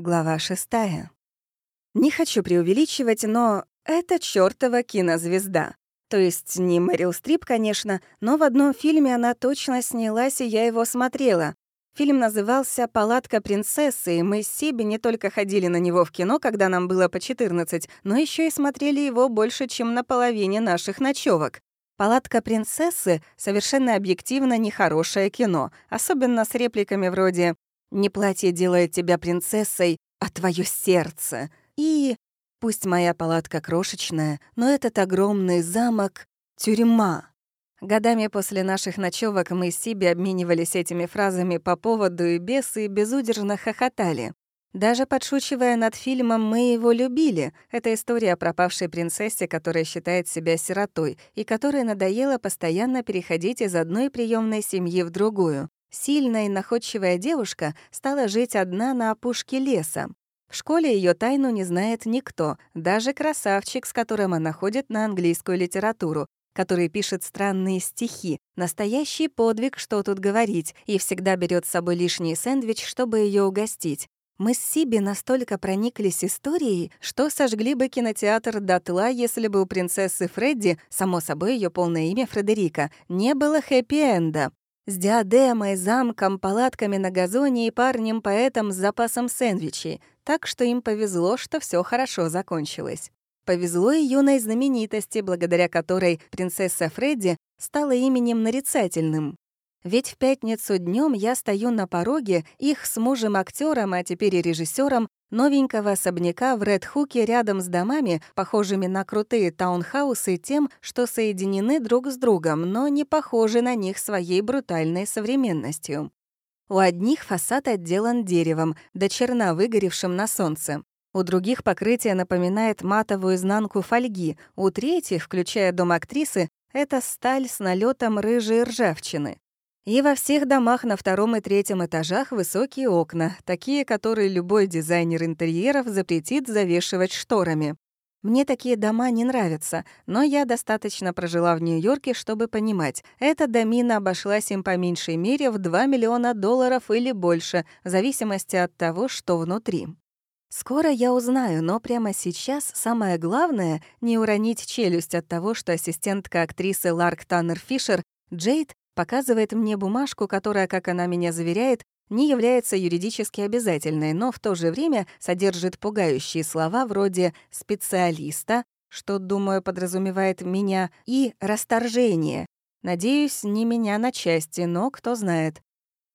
Глава шестая. Не хочу преувеличивать, но это чёртова кинозвезда. То есть не Мэрил Стрип, конечно, но в одном фильме она точно снялась, и я его смотрела. Фильм назывался «Палатка принцессы», и мы с Сиби не только ходили на него в кино, когда нам было по 14, но еще и смотрели его больше, чем на половине наших ночевок. «Палатка принцессы» — совершенно объективно нехорошее кино, особенно с репликами вроде не платье делает тебя принцессой, а твое сердце. И пусть моя палатка крошечная, но этот огромный замок — тюрьма. Годами после наших ночевок мы с Сиби обменивались этими фразами по поводу и без, и безудержно хохотали. Даже подшучивая над фильмом, мы его любили. Это история о пропавшей принцессе, которая считает себя сиротой и которой надоело постоянно переходить из одной приемной семьи в другую. Сильная и находчивая девушка стала жить одна на опушке леса. В школе ее тайну не знает никто, даже красавчик, с которым она ходит на английскую литературу, который пишет странные стихи, настоящий подвиг, что тут говорить, и всегда берет с собой лишний сэндвич, чтобы ее угостить. Мы с Сиби настолько прониклись историей, что сожгли бы кинотеатр дотла, если бы у принцессы Фредди, само собой ее полное имя Фредерика, не было хэппи-энда с диадемой, замком, палатками на газоне и парнем-поэтом с запасом сэндвичей, так что им повезло, что все хорошо закончилось. Повезло и юной знаменитости, благодаря которой принцесса Фредди стала именем нарицательным. Ведь в пятницу днем я стою на пороге их с мужем актером, а теперь и режиссером новенького особняка в Редхуке рядом с домами, похожими на крутые таунхаусы тем, что соединены друг с другом, но не похожи на них своей брутальной современностью. У одних фасад отделан деревом, до черна выгоревшим на солнце. У других покрытие напоминает матовую изнанку фольги, у третьих, включая дом актрисы, это сталь с налетом рыжей ржавчины. И во всех домах на втором и третьем этажах высокие окна, такие, которые любой дизайнер интерьеров запретит завешивать шторами. Мне такие дома не нравятся, но я достаточно прожила в Нью-Йорке, чтобы понимать, эта домина обошлась им по меньшей мере в 2 миллиона долларов или больше, в зависимости от того, что внутри. Скоро я узнаю, но прямо сейчас самое главное — не уронить челюсть от того, что ассистентка актрисы Ларк Таннер Фишер Джейд показывает мне бумажку, которая, как она меня заверяет, не является юридически обязательной, но в то же время содержит пугающие слова вроде «специалиста», что, думаю, подразумевает меня, и «расторжение». Надеюсь, не меня на части, но кто знает.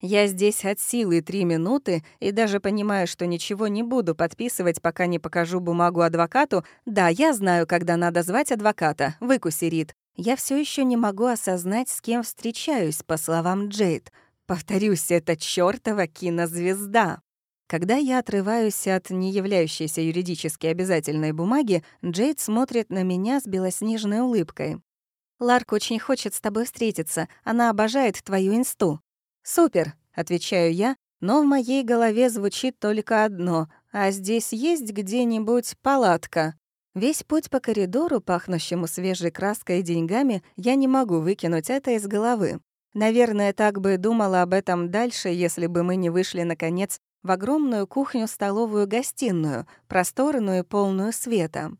Я здесь от силы три минуты и даже понимаю, что ничего не буду подписывать, пока не покажу бумагу адвокату. Да, я знаю, когда надо звать адвоката. Выкуси, Рит. Я все еще не могу осознать, с кем встречаюсь, по словам Джейд. Повторюсь, это чёртова кинозвезда. Когда я отрываюсь от не являющейся юридически обязательной бумаги, Джейд смотрит на меня с белоснежной улыбкой. «Ларк очень хочет с тобой встретиться. Она обожает твою инсту». «Супер», — отвечаю я, но в моей голове звучит только одно. «А здесь есть где-нибудь палатка?» Весь путь по коридору, пахнущему свежей краской и деньгами, я не могу выкинуть это из головы. Наверное, так бы думала об этом дальше, если бы мы не вышли, наконец, в огромную кухню-столовую-гостиную, просторную и полную света.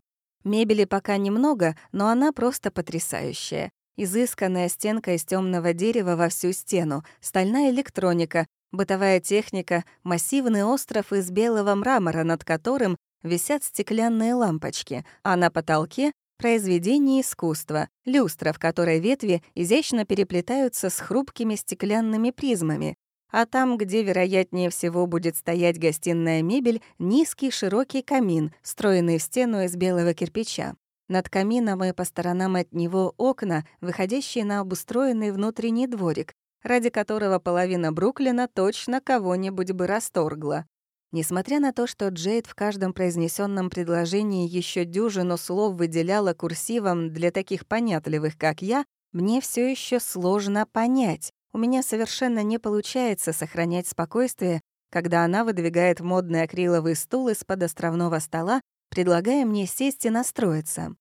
Мебели пока немного, но она просто потрясающая. Изысканная стенка из темного дерева во всю стену, стальная электроника, бытовая техника, массивный остров из белого мрамора, над которым висят стеклянные лампочки, а на потолке — произведение искусства, люстра, в которой ветви изящно переплетаются с хрупкими стеклянными призмами, а там, где, вероятнее всего, будет стоять гостиная мебель, низкий широкий камин, встроенный в стену из белого кирпича. Над камином и по сторонам от него окна, выходящие на обустроенный внутренний дворик, ради которого половина Бруклина точно кого-нибудь бы расторгла. Несмотря на то, что Джейд в каждом произнесенном предложении еще дюжину слов выделяла курсивом для таких понятливых, как я, мне все еще сложно понять. У меня совершенно не получается сохранять спокойствие, когда она выдвигает модный акриловый стул из-под островного стола, предлагая мне сесть и настроиться.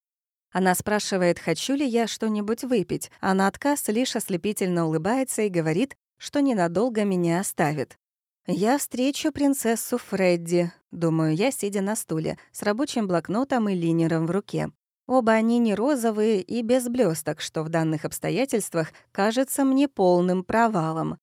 Она спрашивает, хочу ли я что-нибудь выпить, а на отказ лишь ослепительно улыбается и говорит, что ненадолго меня оставит. «Я встречу принцессу Фредди», — думаю я, сидя на стуле, с рабочим блокнотом и линером в руке. Оба они не розовые и без блесток, что в данных обстоятельствах кажется мне полным провалом.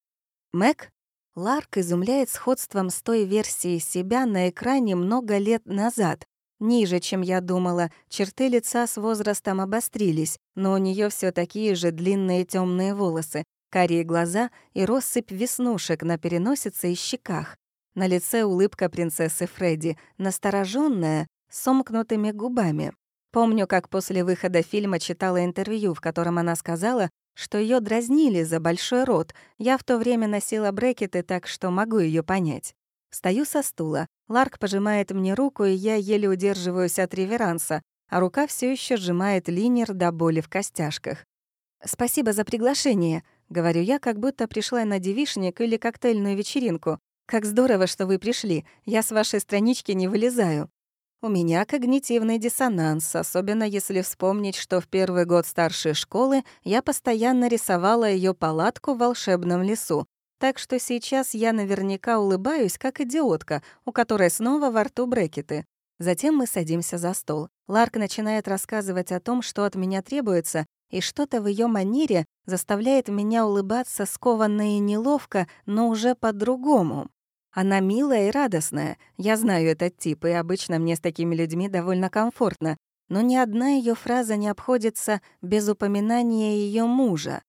Мэг? Ларк изумляет сходством с той версией себя на экране много лет назад. Ниже, чем я думала, черты лица с возрастом обострились, но у нее все такие же длинные темные волосы, карие глаза и россыпь веснушек на переносице и щеках. На лице улыбка принцессы Фредди, настороженная, сомкнутыми губами. Помню, как после выхода фильма читала интервью, в котором она сказала, что ее дразнили за большой рот. Я в то время носила брекеты, так что могу ее понять. Встаю со стула. Ларк пожимает мне руку, и я еле удерживаюсь от реверанса, а рука все еще сжимает линер до боли в костяшках. «Спасибо за приглашение», — говорю я, как будто пришла на девишник или коктейльную вечеринку. «Как здорово, что вы пришли. Я с вашей странички не вылезаю». У меня когнитивный диссонанс, особенно если вспомнить, что в первый год старшей школы я постоянно рисовала ее палатку в волшебном лесу. Так что сейчас я наверняка улыбаюсь, как идиотка, у которой снова во рту брекеты. Затем мы садимся за стол. Ларк начинает рассказывать о том, что от меня требуется, и что-то в ее манере заставляет меня улыбаться скованно и неловко, но уже по-другому. Она милая и радостная. Я знаю этот тип, и обычно мне с такими людьми довольно комфортно. Но ни одна ее фраза не обходится без упоминания ее мужа.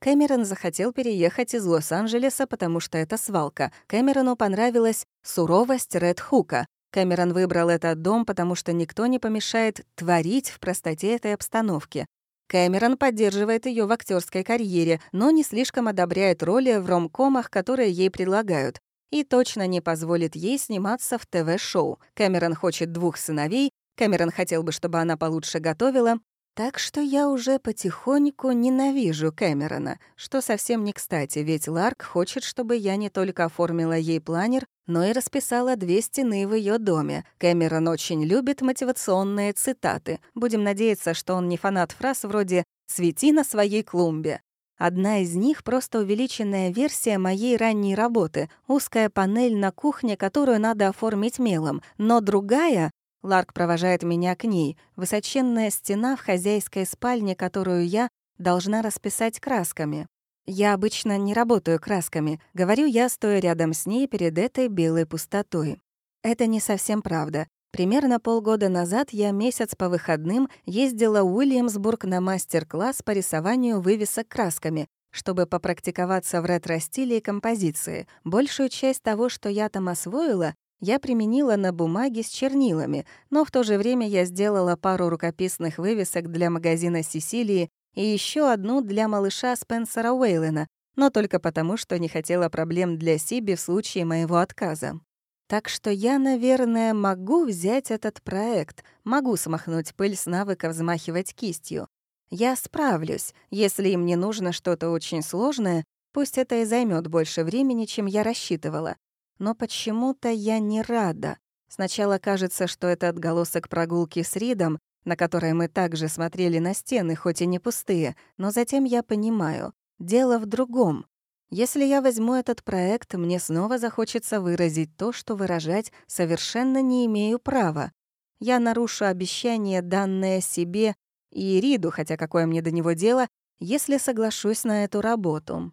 Кэмерон захотел переехать из Лос-Анджелеса, потому что это свалка. Кэмерону понравилась суровость Ред Хука. Кэмерон выбрал этот дом, потому что никто не помешает творить в простоте этой обстановки. Кэмерон поддерживает ее в актерской карьере, но не слишком одобряет роли в ромкомах, которые ей предлагают и точно не позволит ей сниматься в ТВ-шоу. Кэмерон хочет двух сыновей, Кэмерон хотел бы, чтобы она получше готовила. Так что я уже потихоньку ненавижу Кэмерона, что совсем не кстати, ведь Ларк хочет, чтобы я не только оформила ей планер, но и расписала две стены в ее доме. Кэмерон очень любит мотивационные цитаты. Будем надеяться, что он не фанат фраз вроде «цвети на своей клумбе». Одна из них — просто увеличенная версия моей ранней работы, узкая панель на кухне, которую надо оформить мелом, но другая — Ларк провожает меня к ней, высоченная стена в хозяйской спальне, которую я должна расписать красками. Я обычно не работаю красками, говорю я, стоя рядом с ней перед этой белой пустотой. Это не совсем правда. Примерно полгода назад я месяц по выходным ездила в Уильямсбург на мастер-класс по рисованию вывесок красками, чтобы попрактиковаться в ретро-стиле и композиции. Большую часть того, что я там освоила, я применила на бумаге с чернилами, но в то же время я сделала пару рукописных вывесок для магазина Сесилии и еще одну для малыша Спенсера Уэйлена, но только потому, что не хотела проблем для Сиби в случае моего отказа. Так что я, наверное, могу взять этот проект, могу смахнуть пыль с навыка взмахивать кистью. Я справлюсь. Если им не нужно что-то очень сложное, пусть это и займет больше времени, чем я рассчитывала. Но почему-то я не рада. Сначала кажется, что это отголосок прогулки с Ридом, на которой мы также смотрели на стены, хоть и не пустые, но затем я понимаю, дело в другом. Если я возьму этот проект, мне снова захочется выразить то, что выражать совершенно не имею права. Я нарушу обещание, данное себе и Риду, хотя какое мне до него дело, если соглашусь на эту работу.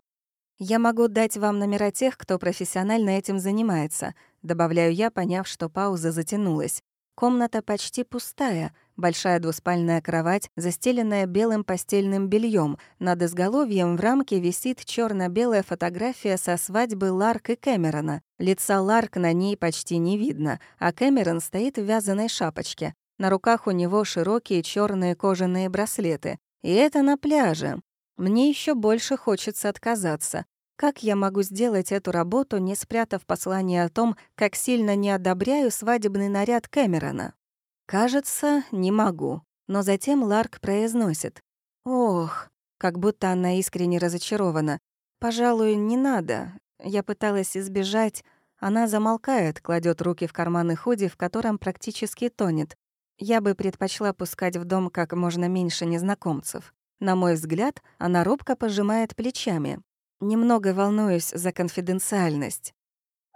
Я могу дать вам номера тех, кто профессионально этим занимается, добавляю я, поняв, что пауза затянулась. Комната почти пустая, большая двуспальная кровать, застеленная белым постельным бельем. Над изголовьем в рамке висит черно белая фотография со свадьбы Ларк и Кэмерона. Лица Ларк на ней почти не видно, а Кэмерон стоит в вязаной шапочке. На руках у него широкие черные кожаные браслеты. И это на пляже. Мне еще больше хочется отказаться. Как я могу сделать эту работу, не спрятав послание о том, как сильно не одобряю свадебный наряд Кэмерона? Кажется, не могу. Но затем Ларк произносит. «Ох», как будто она искренне разочарована. «Пожалуй, не надо. Я пыталась избежать...» Она замолкает, кладет руки в карманы худи, в котором практически тонет. Я бы предпочла пускать в дом как можно меньше незнакомцев. На мой взгляд, она робко пожимает плечами. Немного волнуюсь за конфиденциальность.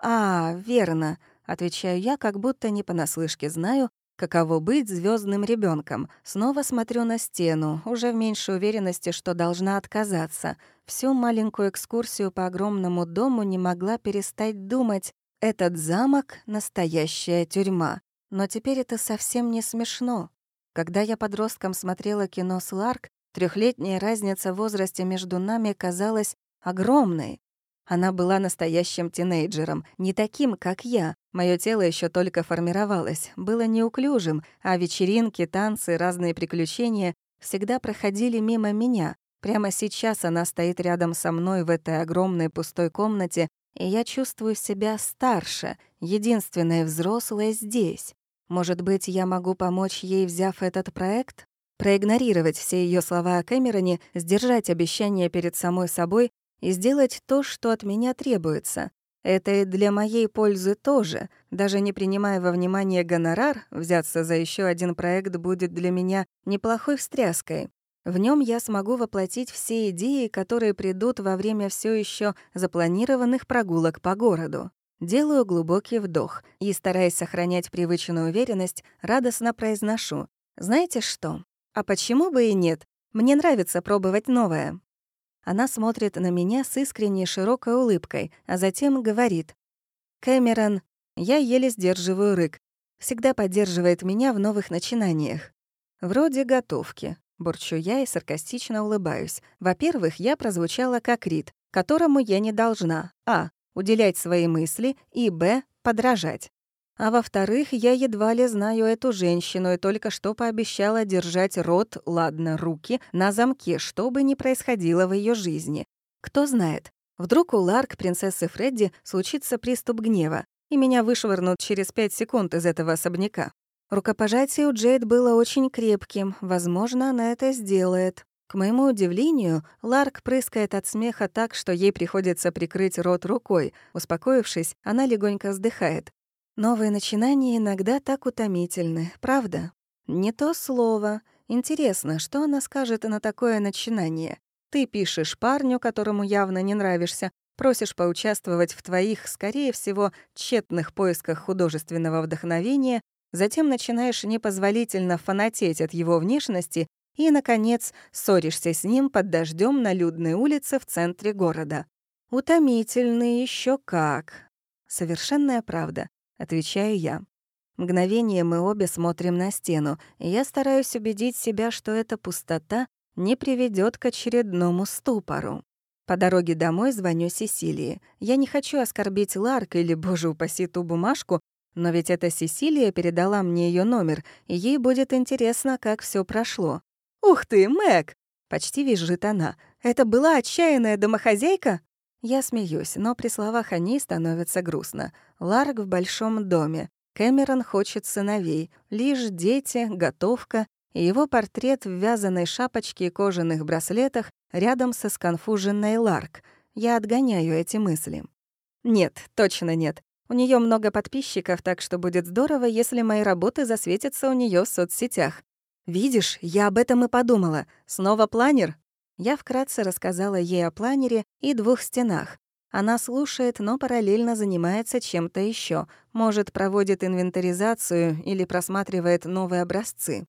«А, верно», — отвечаю я, как будто не понаслышке знаю, каково быть звездным ребенком. Снова смотрю на стену, уже в меньшей уверенности, что должна отказаться. Всю маленькую экскурсию по огромному дому не могла перестать думать, этот замок — настоящая тюрьма. Но теперь это совсем не смешно. Когда я подростком смотрела кино с Ларк, трехлетняя разница в возрасте между нами казалась огромной. Она была настоящим тинейджером, не таким, как я. Моё тело ещё только формировалось, было неуклюжим, а вечеринки, танцы, разные приключения всегда проходили мимо меня. Прямо сейчас она стоит рядом со мной в этой огромной пустой комнате, и я чувствую себя старше, единственная взрослая здесь. Может быть, я могу помочь ей, взяв этот проект? Проигнорировать все ее слова о Кэмероне, сдержать обещание перед самой собой и сделать то, что от меня требуется. Это и для моей пользы тоже. Даже не принимая во внимание гонорар, взяться за еще один проект будет для меня неплохой встряской. В нем я смогу воплотить все идеи, которые придут во время все еще запланированных прогулок по городу. Делаю глубокий вдох и, стараясь сохранять привычную уверенность, радостно произношу. «Знаете что? А почему бы и нет? Мне нравится пробовать новое». Она смотрит на меня с искренней широкой улыбкой, а затем говорит. «Кэмерон, я еле сдерживаю рык. Всегда поддерживает меня в новых начинаниях. Вроде готовки. Бурчу я и саркастично улыбаюсь. Во-первых, я прозвучала как Рид, которому я не должна а. уделять свои мысли и б. подражать. А во-вторых, я едва ли знаю эту женщину и только что пообещала держать рот, ладно, руки, на замке, что бы ни происходило в ее жизни. Кто знает, вдруг у Ларк, принцессы Фредди, случится приступ гнева, и меня вышвырнут через пять секунд из этого особняка. Рукопожатие у Джейд было очень крепким, возможно, она это сделает. К моему удивлению, Ларк прыскает от смеха так, что ей приходится прикрыть рот рукой. Успокоившись, она легонько вздыхает. Новые начинания иногда так утомительны, правда? Не то слово. Интересно, что она скажет на такое начинание? Ты пишешь парню, которому явно не нравишься, просишь поучаствовать в твоих, скорее всего, тщетных поисках художественного вдохновения, затем начинаешь непозволительно фанатеть от его внешности и, наконец, ссоришься с ним под дождем на людной улице в центре города. Утомительный еще как. Совершенная правда. Отвечаю я. Мгновение мы обе смотрим на стену, и я стараюсь убедить себя, что эта пустота не приведет к очередному ступору. По дороге домой звоню Сесилии. Я не хочу оскорбить Ларк или, боже упаси, ту бумажку, но ведь эта Сесилия передала мне ее номер, и ей будет интересно, как все прошло. «Ух ты, Мэг!» — почти визжит она. «Это была отчаянная домохозяйка?» Я смеюсь, но при словах о ней становится грустно. Ларк в большом доме. Кэмерон хочет сыновей. Лишь дети, готовка и его портрет в вязаной шапочке и кожаных браслетах рядом со сконфуженной Ларк. Я отгоняю эти мысли. Нет, точно нет. У нее много подписчиков, так что будет здорово, если мои работы засветятся у нее в соцсетях. Видишь, я об этом и подумала. Снова планер? Я вкратце рассказала ей о планере и двух стенах. Она слушает, но параллельно занимается чем-то еще, может, проводит инвентаризацию или просматривает новые образцы.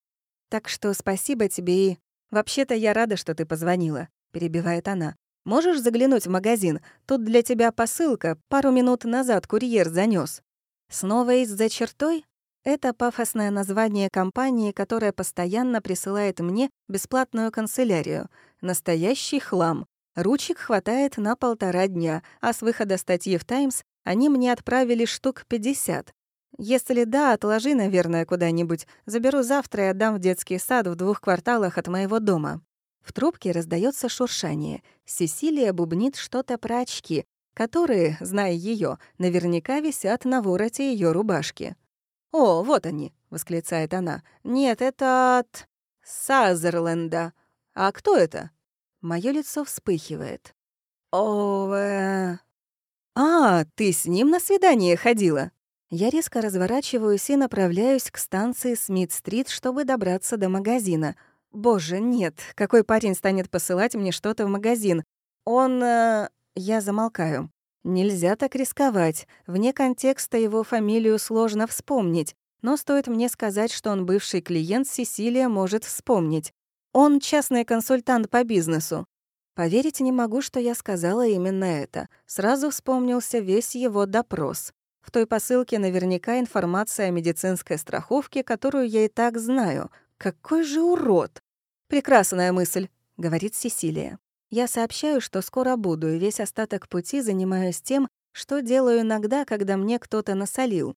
Так что спасибо тебе и... «Вообще-то я рада, что ты позвонила», — перебивает она. «Можешь заглянуть в магазин? Тут для тебя посылка. Пару минут назад курьер занес. Снова из-за чертой? Это пафосное название компании, которая постоянно присылает мне бесплатную канцелярию. Настоящий хлам. Ручек хватает на полтора дня, а с выхода статьи в «Таймс» они мне отправили штук 50. Если да, отложи, наверное, куда-нибудь. Заберу завтра и отдам в детский сад в двух кварталах от моего дома. В трубке раздается шуршание. Сесилия бубнит что-то про очки, которые, зная ее, наверняка висят на вороте ее рубашки. «О, вот они!» — восклицает она. «Нет, это от Сазерленда. А кто это?» Моё лицо вспыхивает. «О. А, ты с ним на свидание ходила?» Я резко разворачиваюсь и направляюсь к станции Смит-стрит, чтобы добраться до магазина. Боже, нет, какой парень станет посылать мне что-то в магазин? Он... Э... Я замолкаю. Нельзя так рисковать. Вне контекста его фамилию сложно вспомнить, но стоит мне сказать, что он бывший клиент, Сесилия может вспомнить. Он частный консультант по бизнесу. Поверить не могу, что я сказала именно это. Сразу вспомнился весь его допрос. В той посылке наверняка информация о медицинской страховке, которую я и так знаю. Какой же урод! Прекрасная мысль, говорит Сесилия. Я сообщаю, что скоро буду, и весь остаток пути занимаюсь тем, что делаю иногда, когда мне кто-то насолил.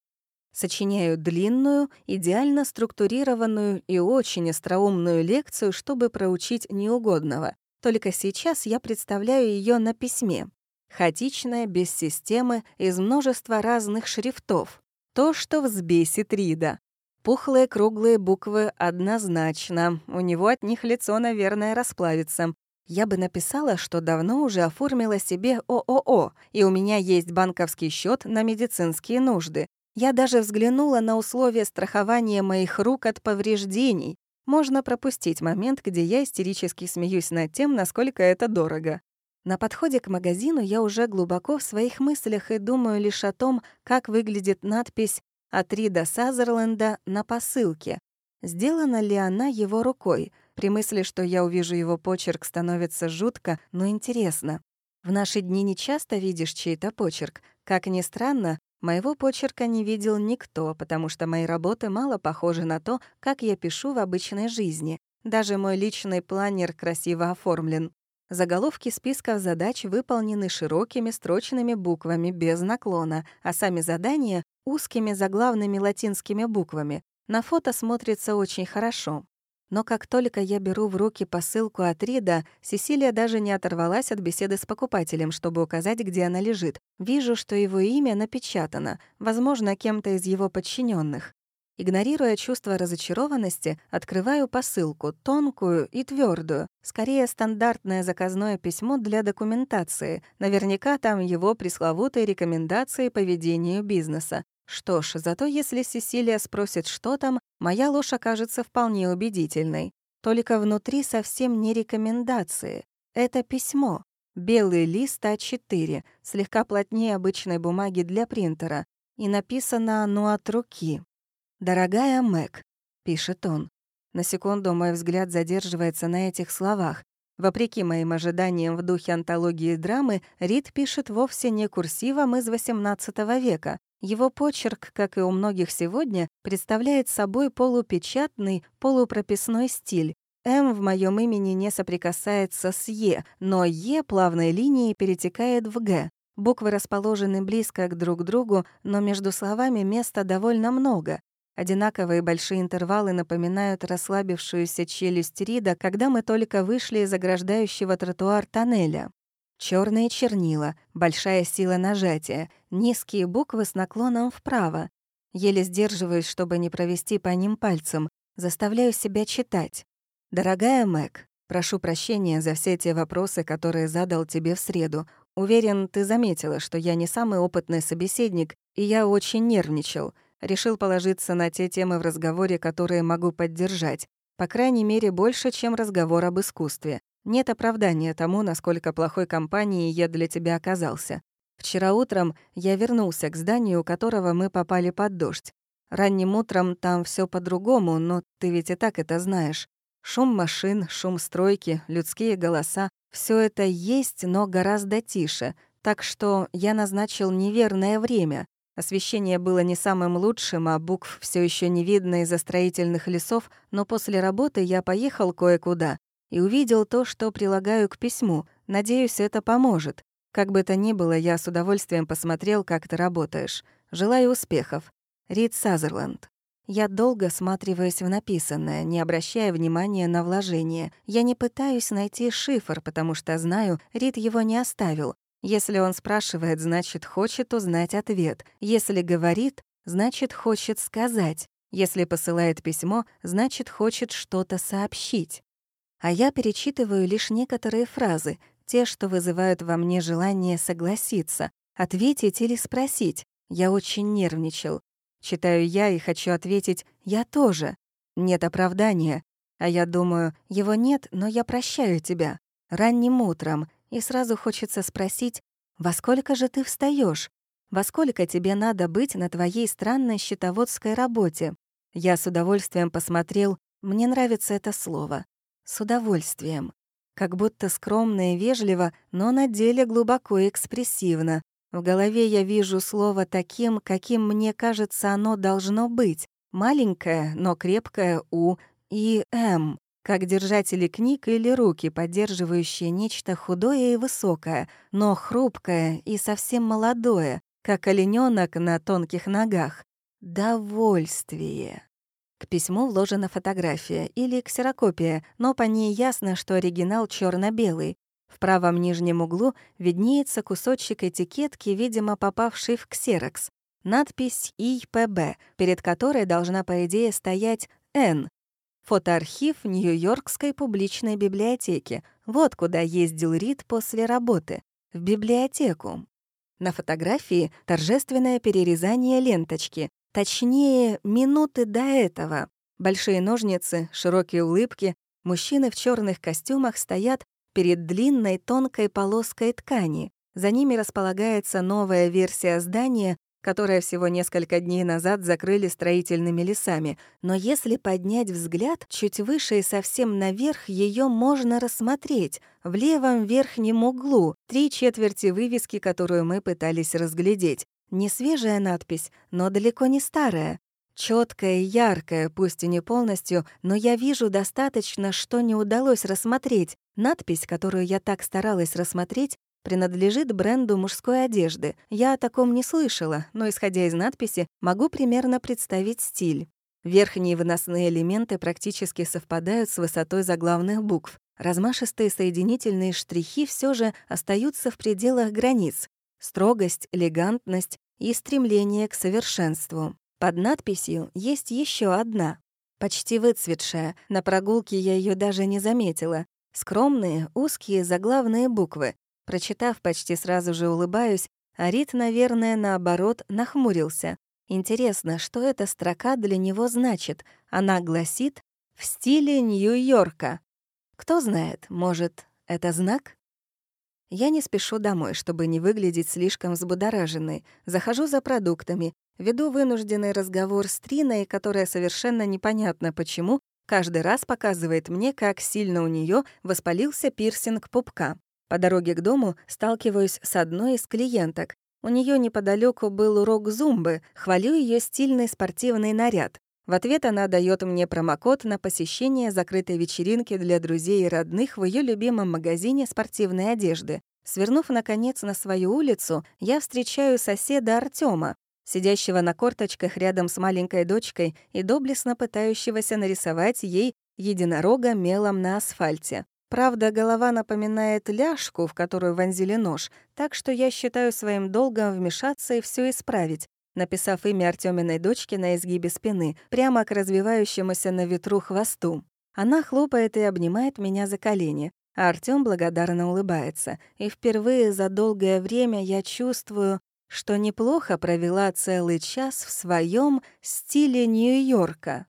Сочиняю длинную, идеально структурированную и очень остроумную лекцию, чтобы проучить неугодного. Только сейчас я представляю ее на письме. Хаотичная, без системы, из множества разных шрифтов. То, что взбесит Рида. Пухлые круглые буквы однозначно. У него от них лицо, наверное, расплавится. Я бы написала, что давно уже оформила себе ООО, и у меня есть банковский счет на медицинские нужды. Я даже взглянула на условия страхования моих рук от повреждений. Можно пропустить момент, где я истерически смеюсь над тем, насколько это дорого. На подходе к магазину я уже глубоко в своих мыслях и думаю лишь о том, как выглядит надпись от Рида Сазерленда на посылке. Сделана ли она его рукой? При мысли, что я увижу его почерк, становится жутко, но интересно. В наши дни не часто видишь чей-то почерк. Как ни странно, Моего почерка не видел никто, потому что мои работы мало похожи на то, как я пишу в обычной жизни. Даже мой личный планер красиво оформлен. Заголовки списков задач выполнены широкими строчными буквами без наклона, а сами задания — узкими заглавными латинскими буквами. На фото смотрится очень хорошо. Но как только я беру в руки посылку от Рида, Сесилия даже не оторвалась от беседы с покупателем, чтобы указать, где она лежит. Вижу, что его имя напечатано, возможно, кем-то из его подчиненных. Игнорируя чувство разочарованности, открываю посылку, тонкую и твердую, скорее стандартное заказное письмо для документации. Наверняка там его пресловутые рекомендации по ведению бизнеса. Что ж, зато если Сесилия спросит, что там, моя ложь окажется вполне убедительной. Только внутри совсем не рекомендации. Это письмо. Белый лист А4, слегка плотнее обычной бумаги для принтера. И написано оно от руки. «Дорогая Мэг», — пишет он. На секунду мой взгляд задерживается на этих словах. Вопреки моим ожиданиям в духе антологии драмы, Рид пишет вовсе не курсивом из XVIII века, его почерк, как и у многих сегодня, представляет собой полупечатный, полупрописной стиль. «М» в моем имени не соприкасается с «Е», но «Е» плавной линией перетекает в «Г». Буквы расположены близко к друг другу, но между словами места довольно много. Одинаковые большие интервалы напоминают расслабившуюся челюсть Рида, когда мы только вышли из ограждающего тротуар тоннеля. Черные чернила, большая сила нажатия, низкие буквы с наклоном вправо. Еле сдерживаюсь, чтобы не провести по ним пальцем, заставляю себя читать. «Дорогая Мэг, прошу прощения за все те вопросы, которые задал тебе в среду. Уверен, ты заметила, что я не самый опытный собеседник, и я очень нервничал. Решил положиться на те темы в разговоре, которые могу поддержать. По крайней мере, больше, чем разговор об искусстве. Нет оправдания тому, насколько плохой компанией я для тебя оказался. Вчера утром я вернулся к зданию, у которого мы попали под дождь. Ранним утром там все по-другому, но ты ведь и так это знаешь. Шум машин, шум стройки, людские голоса — все это есть, но гораздо тише. Так что я назначил неверное время. Освещение было не самым лучшим, а букв все еще не видно из-за строительных лесов, но после работы я поехал кое-куда, и увидел то, что прилагаю к письму. Надеюсь, это поможет. Как бы то ни было, я с удовольствием посмотрел, как ты работаешь. Желаю успехов. Рид Сазерленд. Я долго сматриваюсь в написанное, не обращая внимания на вложение. Я не пытаюсь найти шифр, потому что знаю, Рид его не оставил. Если он спрашивает, значит, хочет узнать ответ. Если говорит, значит, хочет сказать. Если посылает письмо, значит, хочет что-то сообщить а я перечитываю лишь некоторые фразы, те, что вызывают во мне желание согласиться, ответить или спросить. Я очень нервничал. Читаю я и хочу ответить «я тоже». Нет оправдания. А я думаю, его нет, но я прощаю тебя. Ранним утром. И сразу хочется спросить Во сколько же ты встаешь? Во сколько тебе надо быть на твоей странной счетоводской работе? Я с удовольствием посмотрел, мне нравится это слово. С удовольствием. Как будто скромно и вежливо, но на деле глубоко экспрессивно. В голове я вижу слово таким, каким мне кажется оно должно быть. Маленькое, но крепкое «у» и «м», как держатели книг или руки, поддерживающие нечто худое и высокое, но хрупкое и совсем молодое, как оленёнок на тонких ногах. Довольствие. К письму вложена фотография или ксерокопия, но по ней ясно, что оригинал черно белый В правом нижнем углу виднеется кусочек этикетки, видимо, попавший в ксерокс. Надпись «ИПБ», перед которой должна, по идее, стоять «Н». Фотоархив Нью-Йоркской публичной библиотеки. Вот куда ездил Рид после работы. В библиотеку. На фотографии торжественное перерезание ленточки. Точнее, минуты до этого. Большие ножницы, широкие улыбки, мужчины в черных костюмах стоят перед длинной тонкой полоской ткани. За ними располагается новая версия здания, которое всего несколько дней назад закрыли строительными лесами. Но если поднять взгляд чуть выше и совсем наверх, ее можно рассмотреть. В левом верхнем углу три четверти вывески, которую мы пытались разглядеть. Не свежая надпись, но далеко не старая. Четкая яркая, пусть и не полностью, но я вижу достаточно, что не удалось рассмотреть. Надпись, которую я так старалась рассмотреть, принадлежит бренду мужской одежды. Я о таком не слышала, но, исходя из надписи, могу примерно представить стиль. Верхние выносные элементы практически совпадают с высотой заглавных букв. Размашистые соединительные штрихи все же остаются в пределах границ. Строгость, элегантность, и стремление к совершенству. Под надписью есть еще одна, почти выцветшая, на прогулке я ее даже не заметила. Скромные, узкие заглавные буквы. Прочитав, почти сразу же улыбаюсь, а Рит, наверное, наоборот, нахмурился. Интересно, что эта строка для него значит? Она гласит «В стиле Нью-Йорка». Кто знает, может, это знак? Я не спешу домой, чтобы не выглядеть слишком взбудораженной. Захожу за продуктами, веду вынужденный разговор с Триной, которая совершенно непонятно почему каждый раз показывает мне, как сильно у нее воспалился пирсинг пупка. По дороге к дому сталкиваюсь с одной из клиенток. У нее неподалеку был урок зумбы, хвалю ее стильный спортивный наряд. В ответ она дает мне промокод на посещение закрытой вечеринки для друзей и родных в ее любимом магазине спортивной одежды. Свернув, наконец, на свою улицу, я встречаю соседа Артема, сидящего на корточках рядом с маленькой дочкой и доблестно пытающегося нарисовать ей единорога мелом на асфальте. Правда, голова напоминает ляжку, в которую вонзили нож, так что я считаю своим долгом вмешаться и все исправить написав имя Артёминой дочки на изгибе спины, прямо к развивающемуся на ветру хвосту. Она хлопает и обнимает меня за колени, а Артём благодарно улыбается. И впервые за долгое время я чувствую, что неплохо провела целый час в своем стиле Нью-Йорка.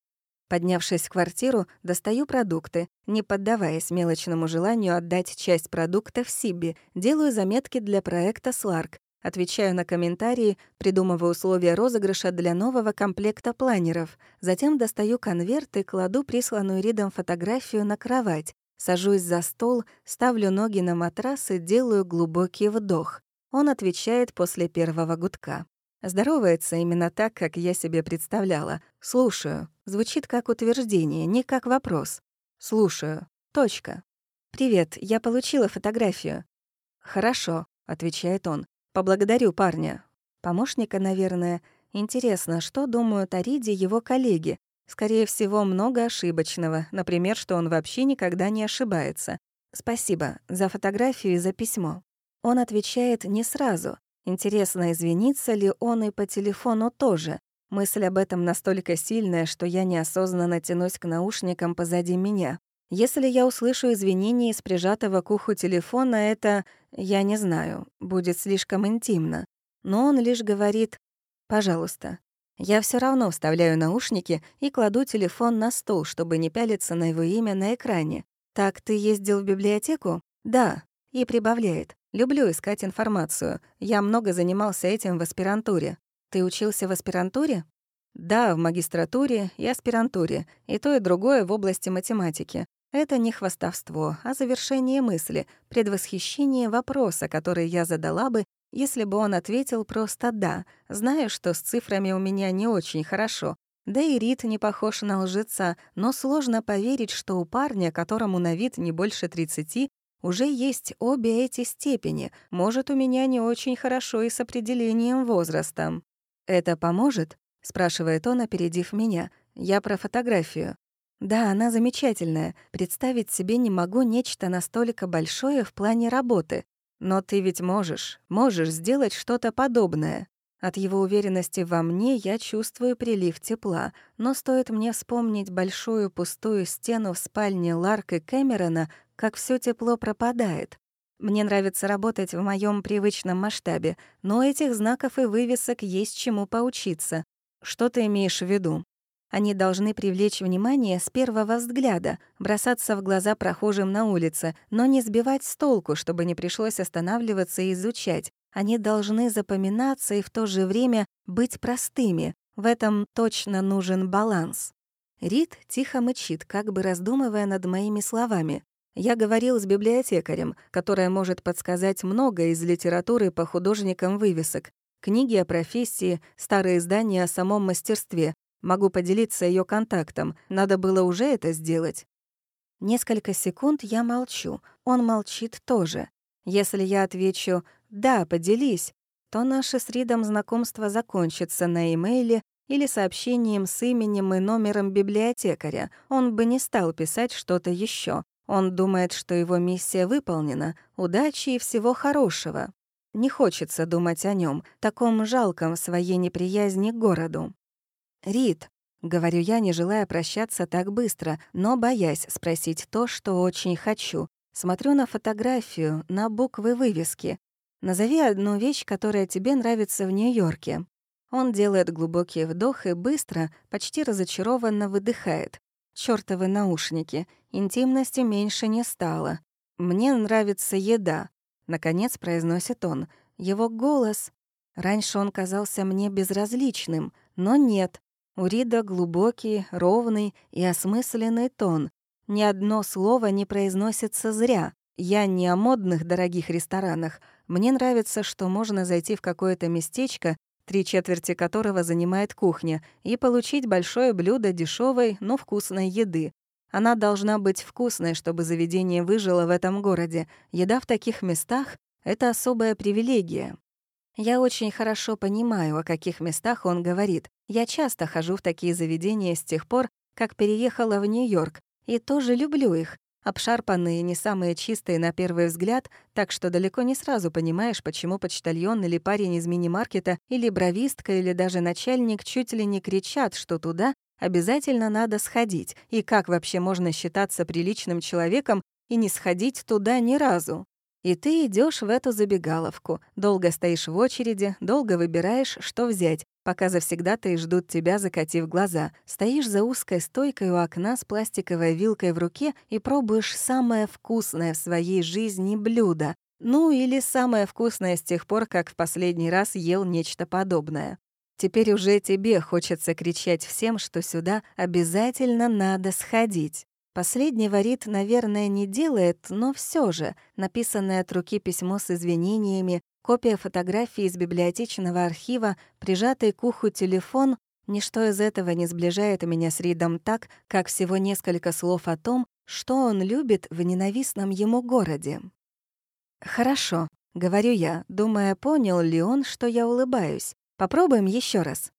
Поднявшись в квартиру, достаю продукты, не поддаваясь мелочному желанию отдать часть продуктов Сиби, делаю заметки для проекта «Сларк», Отвечаю на комментарии, придумываю условия розыгрыша для нового комплекта планеров. Затем достаю конверт и кладу присланную Ридом фотографию на кровать. Сажусь за стол, ставлю ноги на матрас и делаю глубокий вдох. Он отвечает после первого гудка. Здоровается именно так, как я себе представляла. «Слушаю». Звучит как утверждение, не как вопрос. «Слушаю». Точка. «Привет, я получила фотографию». «Хорошо», — отвечает он. Поблагодарю парня. Помощника, наверное. Интересно, что думают о Риде его коллеги? Скорее всего, много ошибочного. Например, что он вообще никогда не ошибается. Спасибо за фотографию и за письмо. Он отвечает не сразу. Интересно, извинится ли он и по телефону тоже. Мысль об этом настолько сильная, что я неосознанно тянусь к наушникам позади меня. Если я услышу извинения из прижатого к уху телефона, это, я не знаю, будет слишком интимно. Но он лишь говорит «пожалуйста». Я все равно вставляю наушники и кладу телефон на стол, чтобы не пялиться на его имя на экране. «Так ты ездил в библиотеку?» «Да». И прибавляет. «Люблю искать информацию. Я много занимался этим в аспирантуре. Ты учился в аспирантуре?» «Да, в магистратуре и аспирантуре. И то, и другое в области математики. Это не хвастовство, а завершение мысли, предвосхищение вопроса, который я задала бы, если бы он ответил просто «да», зная, что с цифрами у меня не очень хорошо. Да и Рит не похож на лжеца, но сложно поверить, что у парня, которому на вид не больше 30, уже есть обе эти степени. Может, у меня не очень хорошо и с определением возраста. «Это поможет?» — спрашивает он, опередив меня. «Я про фотографию». «Да, она замечательная. Представить себе не могу нечто настолько большое в плане работы. Но ты ведь можешь, можешь сделать что-то подобное». От его уверенности во мне я чувствую прилив тепла, но стоит мне вспомнить большую пустую стену в спальне Ларка Кэмерона, как все тепло пропадает. Мне нравится работать в моем привычном масштабе, но этих знаков и вывесок есть чему поучиться. Что ты имеешь в виду? Они должны привлечь внимание с первого взгляда, бросаться в глаза прохожим на улице, но не сбивать с толку, чтобы не пришлось останавливаться и изучать, они должны запоминаться и в то же время быть простыми. В этом точно нужен баланс. Рид тихо мычит, как бы раздумывая над моими словами. Я говорил с библиотекарем, которая может подсказать много из литературы по художникам вывесок. Книги о профессии, старые издания о самом мастерстве. Могу поделиться ее контактом. Надо было уже это сделать. Несколько секунд я молчу. Он молчит тоже. Если я отвечу «Да, поделись», то наше с Ридом знакомство закончится на имейле или сообщением с именем и номером библиотекаря. Он бы не стал писать что-то еще. Он думает, что его миссия выполнена. Удачи и всего хорошего. Не хочется думать о нем, таком жалком в своей неприязни к городу. «Рид», — говорю я, не желая прощаться так быстро, но боясь спросить то, что очень хочу. Смотрю на фотографию, на буквы вывески. Назови одну вещь, которая тебе нравится в Нью-Йорке. Он делает глубокий вдох и быстро, почти разочарованно выдыхает. Чёртовы наушники. Интимности меньше не стало. Мне нравится еда. Наконец произносит он. Его голос... Раньше он казался мне безразличным, но нет. У Рида глубокий, ровный и осмысленный тон. Ни одно слово не произносится зря. Я не о модных дорогих ресторанах, мне нравится, что можно зайти в какое-то местечко, три четверти которого занимает кухня, и получить большое блюдо дешевой, но вкусной еды. Она должна быть вкусной, чтобы заведение выжило в этом городе. Еда в таких местах — это особая привилегия. Я очень хорошо понимаю, о каких местах он говорит. Я часто хожу в такие заведения с тех пор, как переехала в Нью-Йорк, и тоже люблю их обшарпанные, не самые чистые на первый взгляд, так что далеко не сразу понимаешь, почему почтальон или парень из мини-маркета, или бровистка, или даже начальник чуть ли не кричат, что туда обязательно надо сходить, и как вообще можно считаться приличным человеком и не сходить туда ни разу. И ты идешь в эту забегаловку, долго стоишь в очереди, долго выбираешь, что взять, пока завсегда-то и ждут тебя, закатив глаза. Стоишь за узкой стойкой у окна с пластиковой вилкой в руке и пробуешь самое вкусное в своей жизни блюдо. Ну или самое вкусное с тех пор, как в последний раз ел нечто подобное. Теперь уже тебе хочется кричать всем, что сюда обязательно надо сходить. Последнего Рит, наверное, не делает, но все же написанное от руки письмо с извинениями, копия фотографии из библиотечного архива, прижатый к уху телефон — ничто из этого не сближает меня с Ридом так, как всего несколько слов о том, что он любит в ненавистном ему городе. «Хорошо», — говорю я, думая, понял ли он, что я улыбаюсь. «Попробуем еще раз».